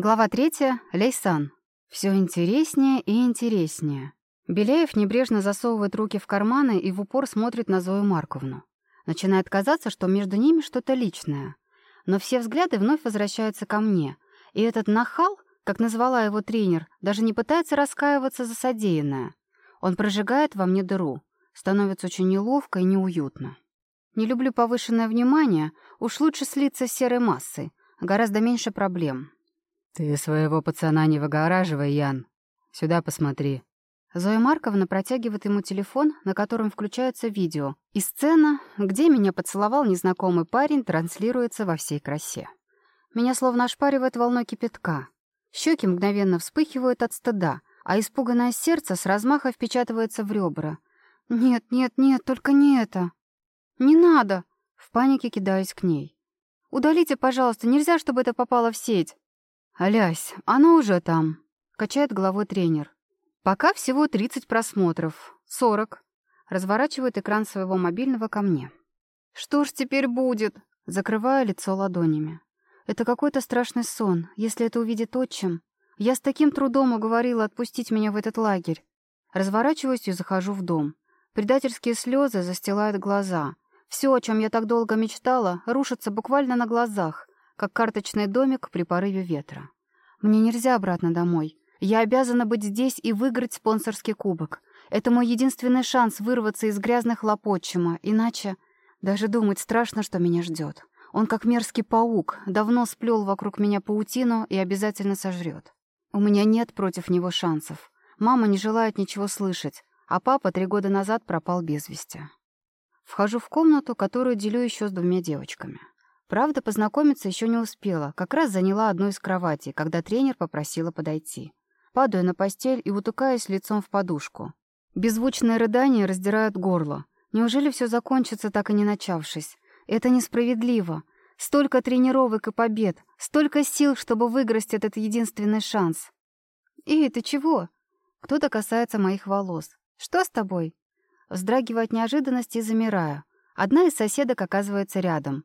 Глава третья. Лейсан. Все интереснее и интереснее. Беляев небрежно засовывает руки в карманы и в упор смотрит на Зою Марковну. Начинает казаться, что между ними что-то личное. Но все взгляды вновь возвращаются ко мне. И этот нахал, как назвала его тренер, даже не пытается раскаиваться за содеянное. Он прожигает во мне дыру. Становится очень неловко и неуютно. Не люблю повышенное внимание, уж лучше слиться с серой массой. Гораздо меньше проблем. «Ты своего пацана не выгораживай, Ян. Сюда посмотри». Зоя Марковна протягивает ему телефон, на котором включается видео, и сцена, где меня поцеловал незнакомый парень, транслируется во всей красе. Меня словно ошпаривает волной кипятка. Щеки мгновенно вспыхивают от стыда, а испуганное сердце с размаха впечатывается в ребра. «Нет, нет, нет, только не это!» «Не надо!» В панике кидаюсь к ней. «Удалите, пожалуйста, нельзя, чтобы это попало в сеть!» «Алясь, оно уже там», — качает головой тренер. «Пока всего 30 просмотров. 40». Разворачивает экран своего мобильного ко мне. «Что ж теперь будет?» Закрываю лицо ладонями. «Это какой-то страшный сон, если это увидит отчим. Я с таким трудом уговорила отпустить меня в этот лагерь. Разворачиваюсь и захожу в дом. Предательские слезы застилают глаза. Все, о чем я так долго мечтала, рушится буквально на глазах как карточный домик при порыве ветра. Мне нельзя обратно домой. Я обязана быть здесь и выиграть спонсорский кубок. Это мой единственный шанс вырваться из грязных лопотчима, иначе даже думать страшно, что меня ждет. Он как мерзкий паук, давно сплел вокруг меня паутину и обязательно сожрет. У меня нет против него шансов. Мама не желает ничего слышать, а папа три года назад пропал без вести. Вхожу в комнату, которую делю еще с двумя девочками. Правда, познакомиться еще не успела, как раз заняла одну из кроватей, когда тренер попросила подойти. Падаю на постель и утыкаюсь лицом в подушку. Беззвучные рыдания раздирают горло. Неужели все закончится, так и не начавшись? Это несправедливо. Столько тренировок и побед, столько сил, чтобы выиграть этот единственный шанс. «Эй, ты чего?» Кто-то касается моих волос. «Что с тобой?» Вздрагиваю от неожиданности и замираю. Одна из соседок оказывается рядом.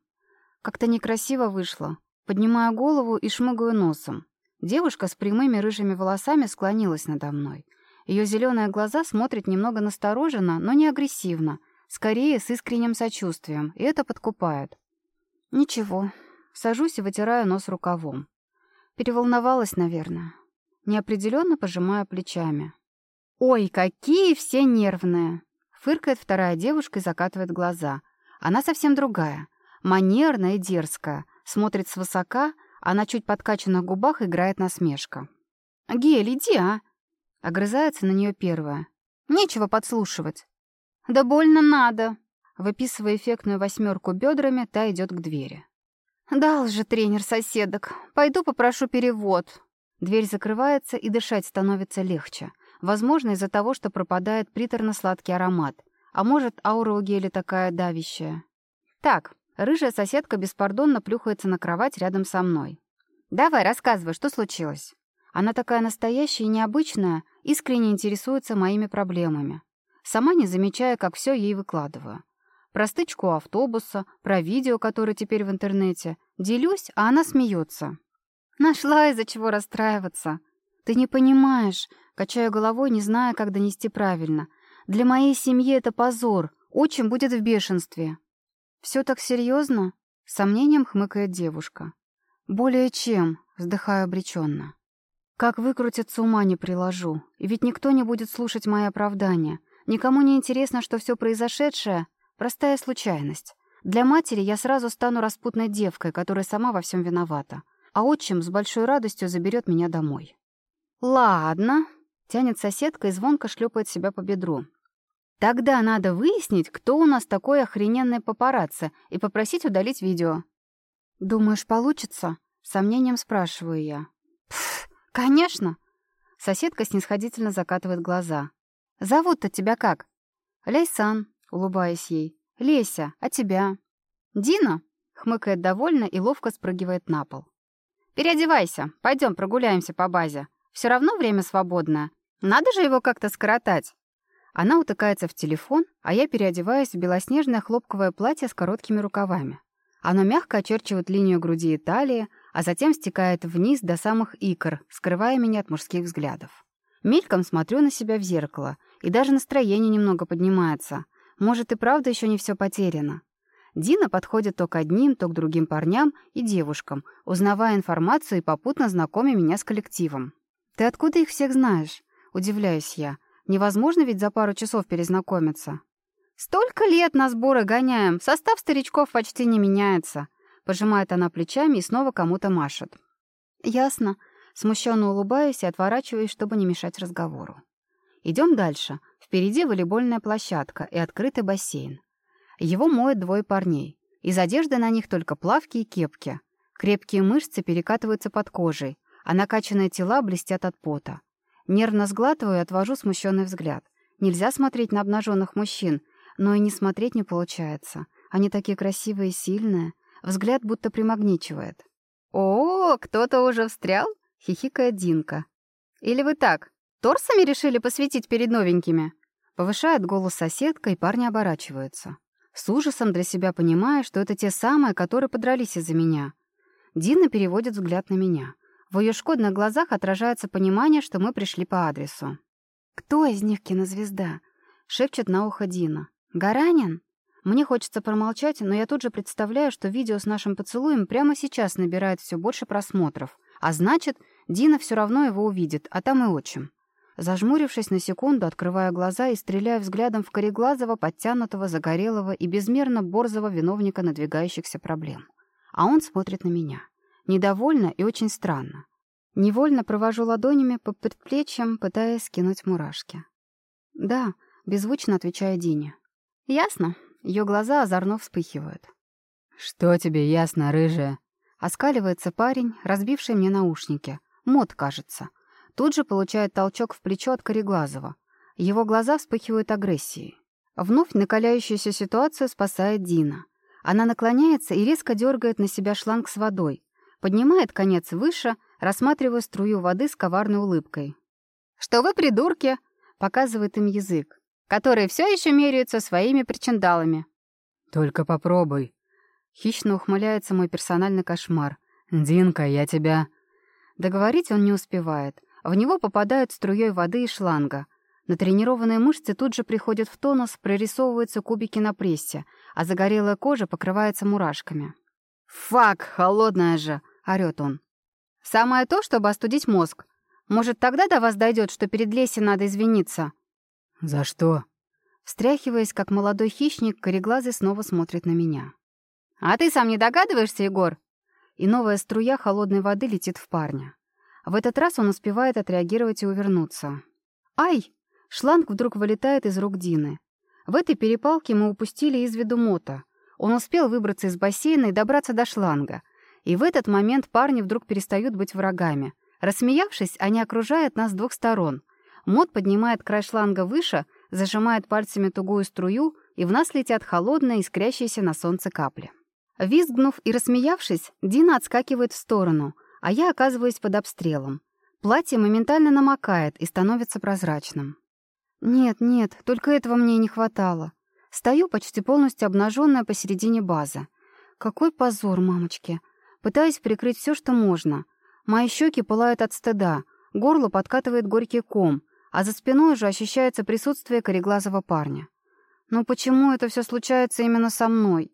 Как-то некрасиво вышло. Поднимаю голову и шмыгаю носом. Девушка с прямыми рыжими волосами склонилась надо мной. Ее зеленые глаза смотрят немного настороженно, но не агрессивно, скорее с искренним сочувствием, и это подкупает. Ничего. Сажусь и вытираю нос рукавом. Переволновалась, наверное. Неопределенно пожимаю плечами. «Ой, какие все нервные!» Фыркает вторая девушка и закатывает глаза. Она совсем другая манерная и дерзкая, смотрит свысока, а на чуть подкачанных губах играет насмешка. «Гель, иди, а!» Огрызается на нее первая. «Нечего подслушивать». «Да больно надо!» Выписывая эффектную восьмерку бедрами, та идет к двери. «Дал же тренер соседок. Пойду попрошу перевод». Дверь закрывается, и дышать становится легче. Возможно, из-за того, что пропадает приторно-сладкий аромат. А может, аура у геля такая давящая. «Так, Рыжая соседка беспардонно плюхается на кровать рядом со мной. «Давай, рассказывай, что случилось?» Она такая настоящая и необычная, искренне интересуется моими проблемами. Сама не замечая, как все ей выкладываю. Про стычку автобуса, про видео, которое теперь в интернете. Делюсь, а она смеется. «Нашла из-за чего расстраиваться». «Ты не понимаешь», — качаю головой, не зная, как донести правильно. «Для моей семьи это позор. Отчим будет в бешенстве». «Все так серьезно?» — сомнением хмыкает девушка. «Более чем», — вздыхаю обреченно. «Как выкрутиться, ума не приложу. И ведь никто не будет слушать мои оправдания. Никому не интересно, что все произошедшее — простая случайность. Для матери я сразу стану распутной девкой, которая сама во всем виновата. А отчим с большой радостью заберет меня домой». «Ладно», — тянет соседка и звонко шлепает себя по бедру. Тогда надо выяснить, кто у нас такой охрененный папарацци, и попросить удалить видео. «Думаешь, получится?» — сомнением спрашиваю я. «Пф, конечно!» Соседка снисходительно закатывает глаза. «Зовут-то тебя как?» «Лейсан», — улыбаясь ей. «Леся, а тебя?» «Дина?» — хмыкает довольно и ловко спрыгивает на пол. «Переодевайся, пойдем прогуляемся по базе. Все равно время свободное. Надо же его как-то скоротать». Она утыкается в телефон, а я переодеваюсь в белоснежное хлопковое платье с короткими рукавами. Оно мягко очерчивает линию груди и талии, а затем стекает вниз до самых икр, скрывая меня от мужских взглядов. Мельком смотрю на себя в зеркало, и даже настроение немного поднимается. Может, и правда еще не все потеряно. Дина подходит то к одним, то к другим парням и девушкам, узнавая информацию и попутно знакомя меня с коллективом. «Ты откуда их всех знаешь?» — удивляюсь я. «Невозможно ведь за пару часов перезнакомиться». «Столько лет на сборы гоняем, состав старичков почти не меняется», — пожимает она плечами и снова кому-то машет. «Ясно». Смущенно улыбаюсь и отворачиваюсь, чтобы не мешать разговору. Идем дальше. Впереди волейбольная площадка и открытый бассейн. Его моют двое парней. Из одежды на них только плавки и кепки. Крепкие мышцы перекатываются под кожей, а накачанные тела блестят от пота. Нервно сглатываю и отвожу смущенный взгляд. Нельзя смотреть на обнаженных мужчин, но и не смотреть не получается. Они такие красивые и сильные. Взгляд будто примагничивает. «О, кто-то уже встрял?» — хихикает Динка. «Или вы так, торсами решили посветить перед новенькими?» Повышает голос соседка, и парни оборачиваются. С ужасом для себя понимая, что это те самые, которые подрались из-за меня. Дина переводит взгляд на меня. В ее шкодных глазах отражается понимание, что мы пришли по адресу. «Кто из них кинозвезда?» — шепчет на ухо Дина. «Гаранин?» Мне хочется промолчать, но я тут же представляю, что видео с нашим поцелуем прямо сейчас набирает все больше просмотров. А значит, Дина все равно его увидит, а там и отчим. Зажмурившись на секунду, открывая глаза и стреляя взглядом в кореглазого, подтянутого, загорелого и безмерно борзого виновника надвигающихся проблем. А он смотрит на меня. Недовольно и очень странно. Невольно провожу ладонями по предплечьям, пытаясь скинуть мурашки. «Да», — беззвучно отвечаю Дине. «Ясно». Ее глаза озорно вспыхивают. «Что тебе ясно, рыжая?» Оскаливается парень, разбивший мне наушники. Мод, кажется. Тут же получает толчок в плечо от Кореглазова. Его глаза вспыхивают агрессией. Вновь накаляющуюся ситуацию спасает Дина. Она наклоняется и резко дергает на себя шланг с водой. Поднимает конец выше, рассматривая струю воды с коварной улыбкой. «Что вы, придурки!» — показывает им язык, которые все еще меряются своими причиндалами. «Только попробуй!» Хищно ухмыляется мой персональный кошмар. «Динка, я тебя...» Договорить он не успевает. В него попадают струей воды и шланга. Натренированные мышцы тут же приходят в тонус, прорисовываются кубики на прессе, а загорелая кожа покрывается мурашками. «Фак, холодная же!» — орёт он. «Самое то, чтобы остудить мозг. Может, тогда до вас дойдет, что перед Лесей надо извиниться?» «За что?» Встряхиваясь, как молодой хищник, кореглазый снова смотрит на меня. «А ты сам не догадываешься, Егор?» И новая струя холодной воды летит в парня. В этот раз он успевает отреагировать и увернуться. «Ай!» Шланг вдруг вылетает из рук Дины. В этой перепалке мы упустили из виду Мота. Он успел выбраться из бассейна и добраться до шланга. И в этот момент парни вдруг перестают быть врагами. Рассмеявшись, они окружают нас с двух сторон. Мот поднимает край шланга выше, зажимает пальцами тугую струю, и в нас летят холодные, искрящиеся на солнце капли. Визгнув и рассмеявшись, Дина отскакивает в сторону, а я оказываюсь под обстрелом. Платье моментально намокает и становится прозрачным. Нет, нет, только этого мне и не хватало. Стою почти полностью обнаженная посередине базы. Какой позор, мамочки. Пытаюсь прикрыть все, что можно. Мои щеки пылают от стыда, горло подкатывает горький ком, а за спиной уже ощущается присутствие кореглазого парня. Но почему это все случается именно со мной?